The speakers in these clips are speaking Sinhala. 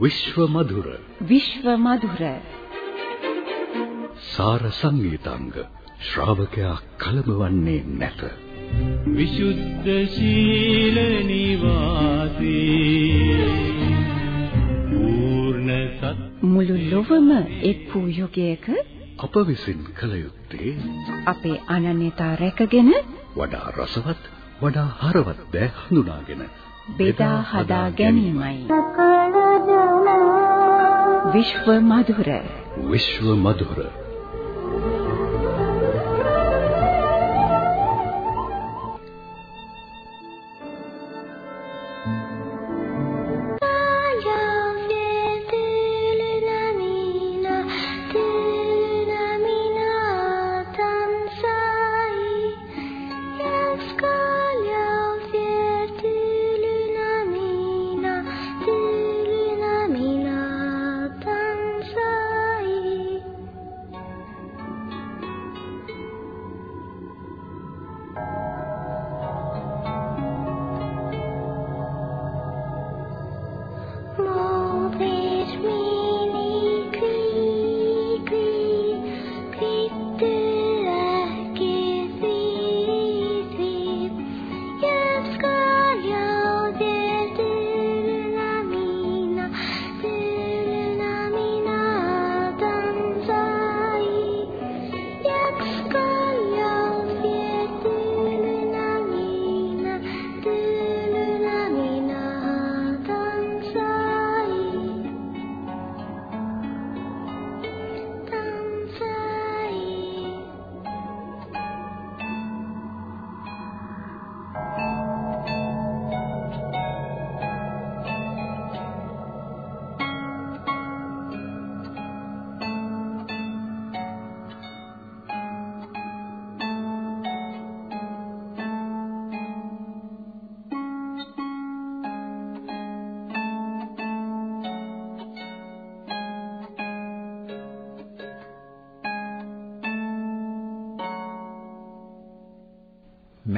විශ්ව මధుර විශ්ව මధుර සාර සංගීතාංග ශ්‍රාවකයා කලබවන්නේ නැත විසුද්ධ සීල නිවාසී පූර්ණ සත් මුළු ලොවම එක් වූ යුගයක අප විසින් කළ යුත්තේ අපේ අනන්‍යතා රැකගෙන වඩා රසවත් වඩා හරවත් දෑ හඳුනාගෙන බෙදා හදා ගැනීමයි විශ්ව මధుර විශ්ව මధుර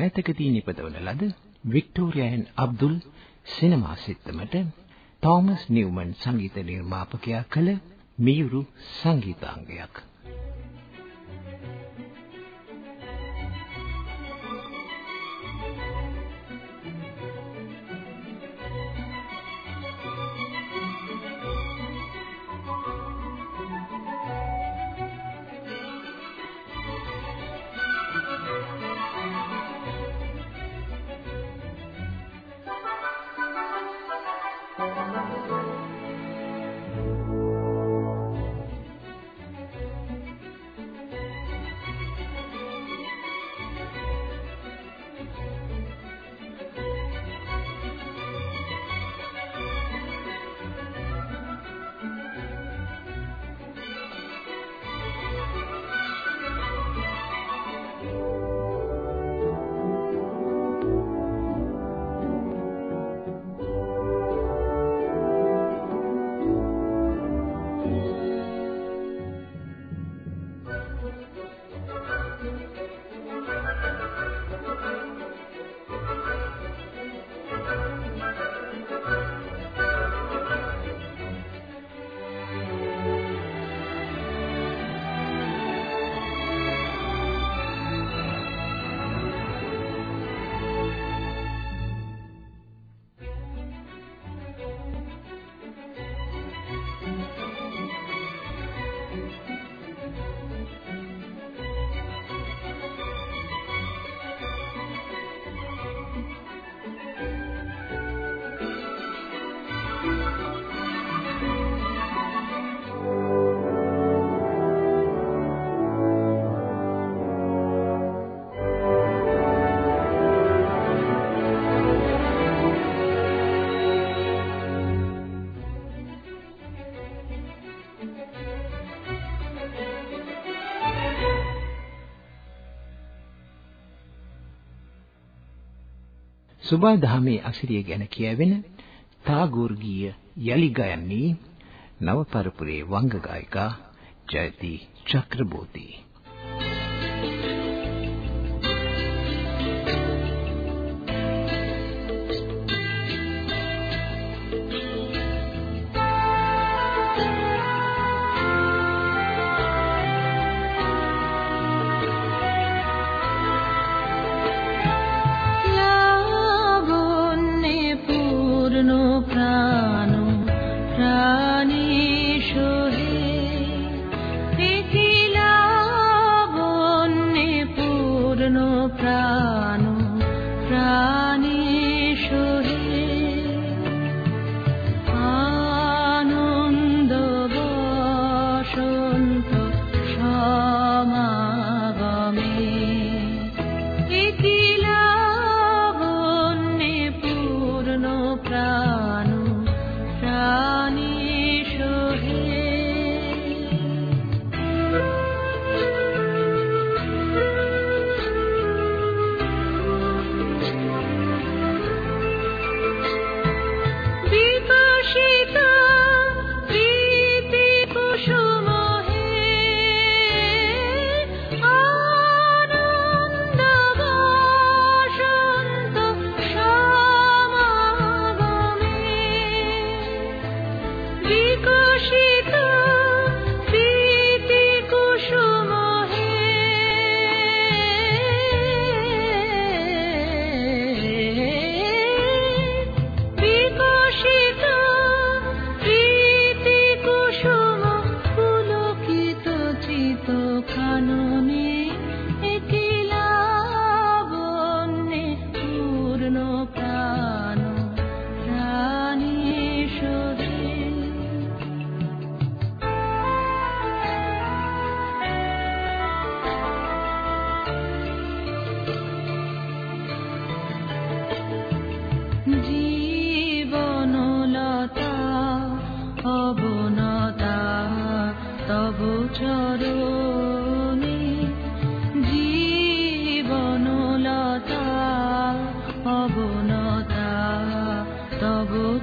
මෑතකදී නිපදවන ලද වික්ටෝරියාන් අබ්දුල් සිනමා සිත්තමට තෝමස් නිව්මන් සංගීත නිර්මාපකයා කළ මියුරු සංගීතාංගයක්. සුබා දහමේ අසිරිය ගැන කියවෙන තාගෝර් ගීය යලි ගයන්නේ නව පරපුරේ වංග ගායිකා ජයති චක්‍රබෝධි.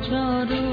চরণ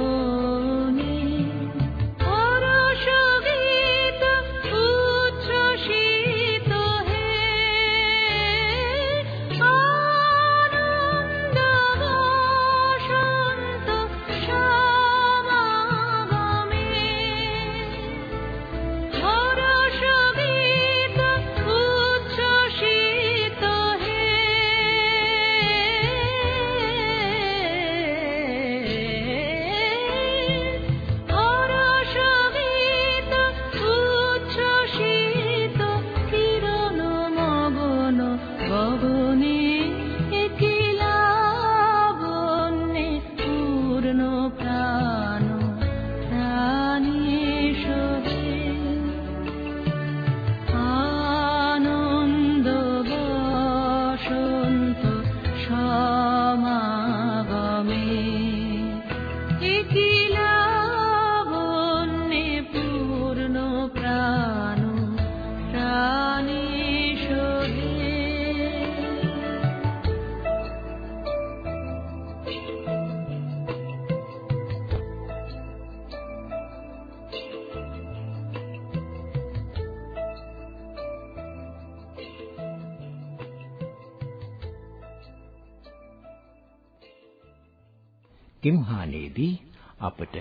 කිම්හානේදී අපට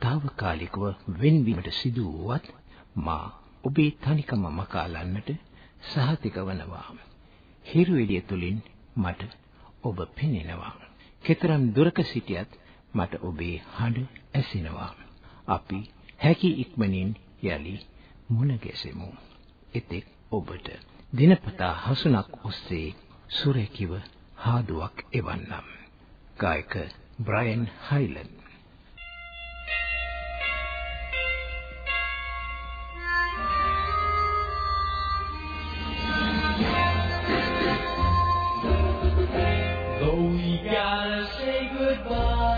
తాවකාලිකව වෙන්වීමට සිදු වුවත් මා ඔබේ තනිකම මකාලන්නට සහතික වනවා. හිරු එළිය තුලින් මට ඔබ පෙනෙනවා. කතරම් දුරක සිටියත් මට ඔබේ හඬ ඇසෙනවා. අපි හැකි ඉක්මනින් යලි මුණ ගැසෙමු. එතෙක් ඔබට දිනපතා හසුනක් ඔස්සේ සුරකිව හාදුවක් එවන්නම්. ගායක Brian Hyland. Though we gotta say goodbye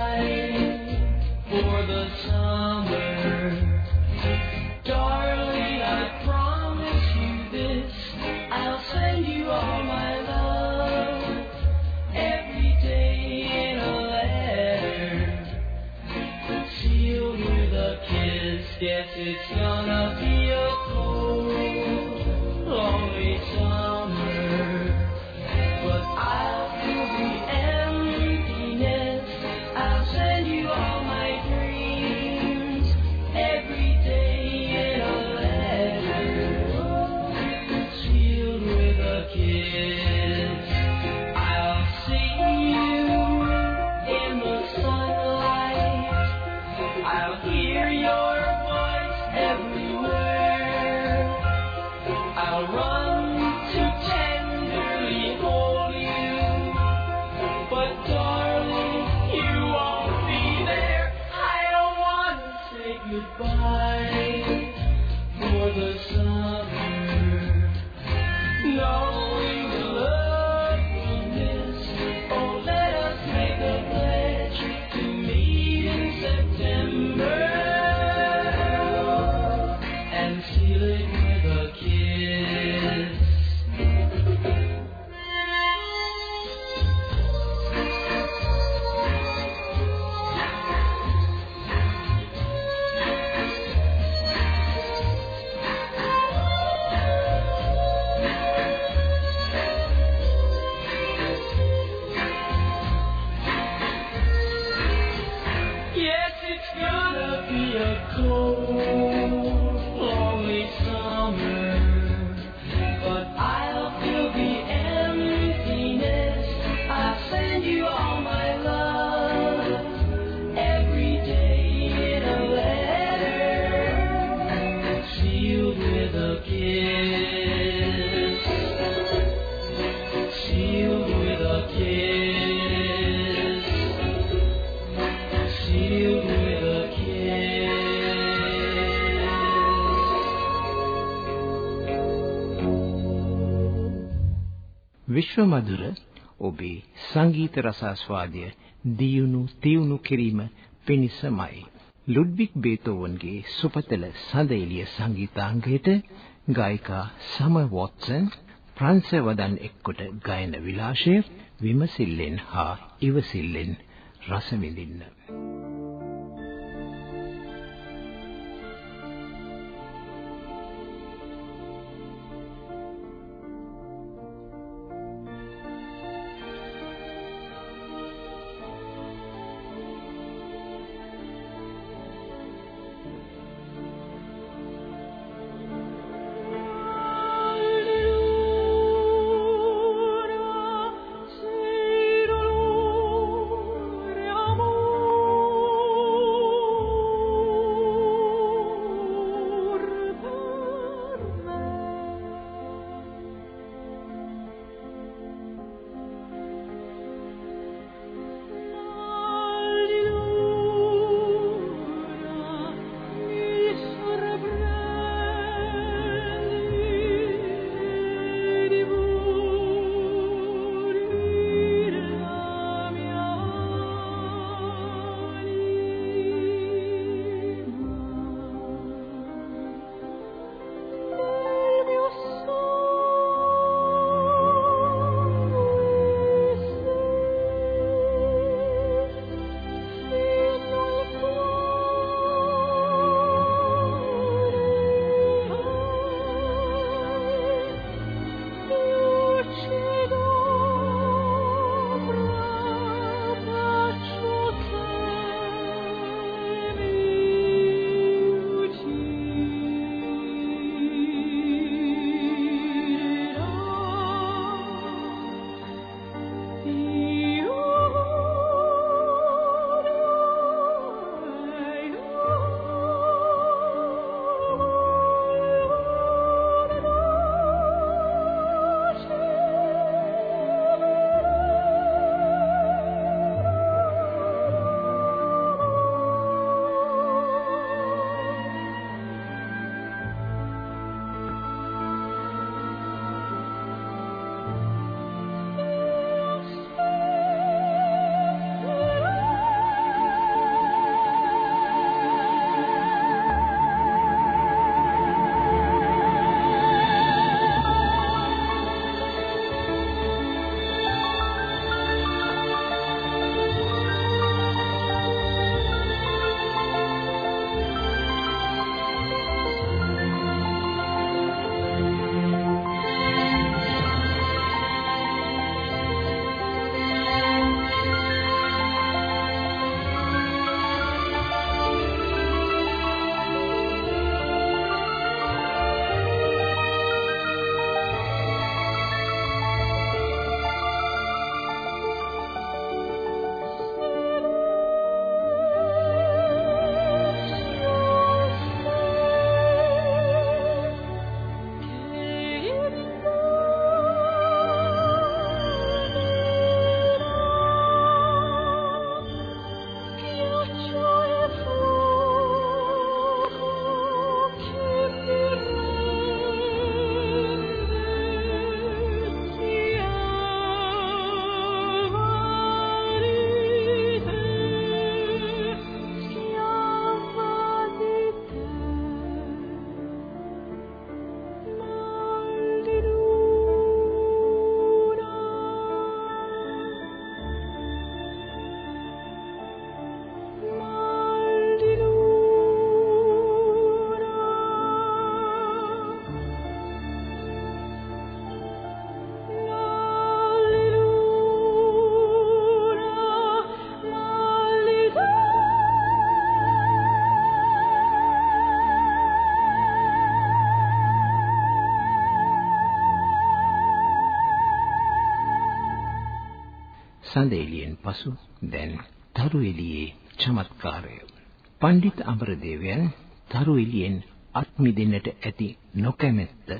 විශ්වමధుර ඔබේ සංගීත රසාස්වාදය දියුණු තියුණු කිරීම පිණිසමයි. ලුඩ්විග් බේතෝවන්ගේ සුපතල සඳ එළිය සංගීතාංගයට ගායිකා සම වොට්සන් ප්‍රංශ වදන් එක්කොට ගායන විලාශය විමසිල්ලෙන් හා ඉවසිල්ලෙන් රස විඳින්න. සඳ එළියෙන් පසු දැන් තරු එළියේ චමත්කාරය. පණ්ඩිත අමරදේවයන් තරු එළියෙන් අත් මිදෙන්නට ඇති නොකැමැත්ත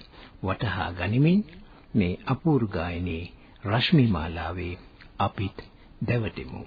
වටහා ගනිමින් මේ අපූර්ව ගායනයේ රශ්මි මාලාවේ අපිත් දැවටෙමු.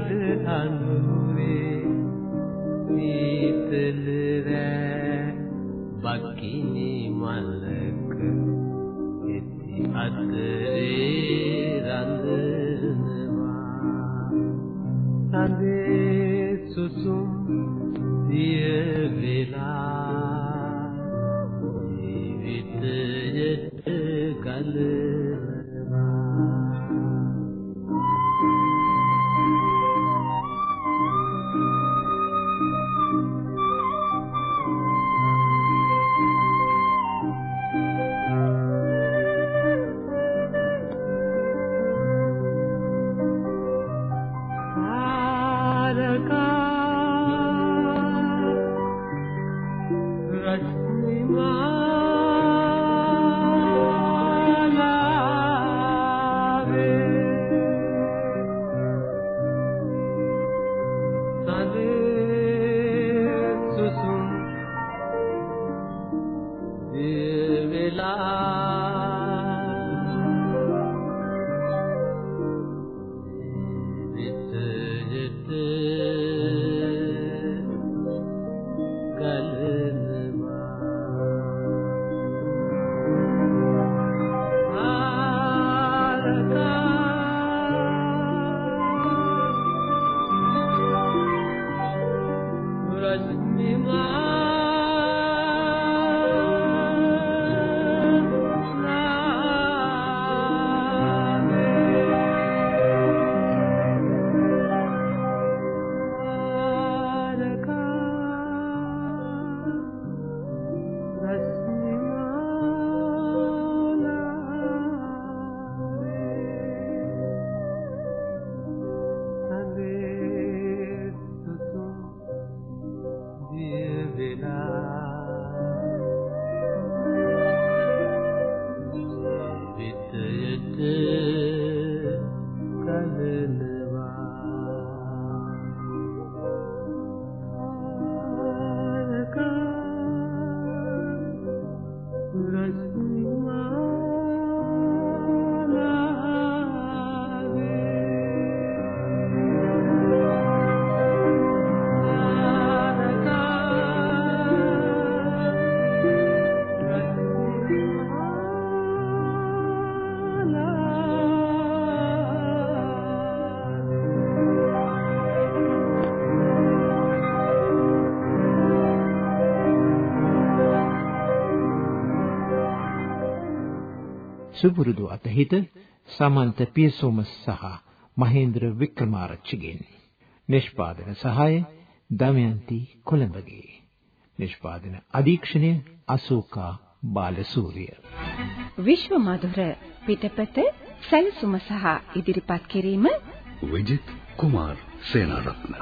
අද අඳුරේ සීතල රෑ බකිනි මලක එති අතරේ සුපුරුදු අතහිත සමන්ත පියසෝම සහ මහේන්ද්‍ර වික්‍රමාරච්චිගෙන්. නිෂ්පාදන සහාය දමයන්ති කොළඹගේ. නිෂ්පාදන අධීක්ෂණය අශෝකා බාලසූරිය. විශ්ව මధుර පිටපත සැලසුම සහ ඉදිරිපත් කිරීම විජිත් කුමාර් සේනාරත්න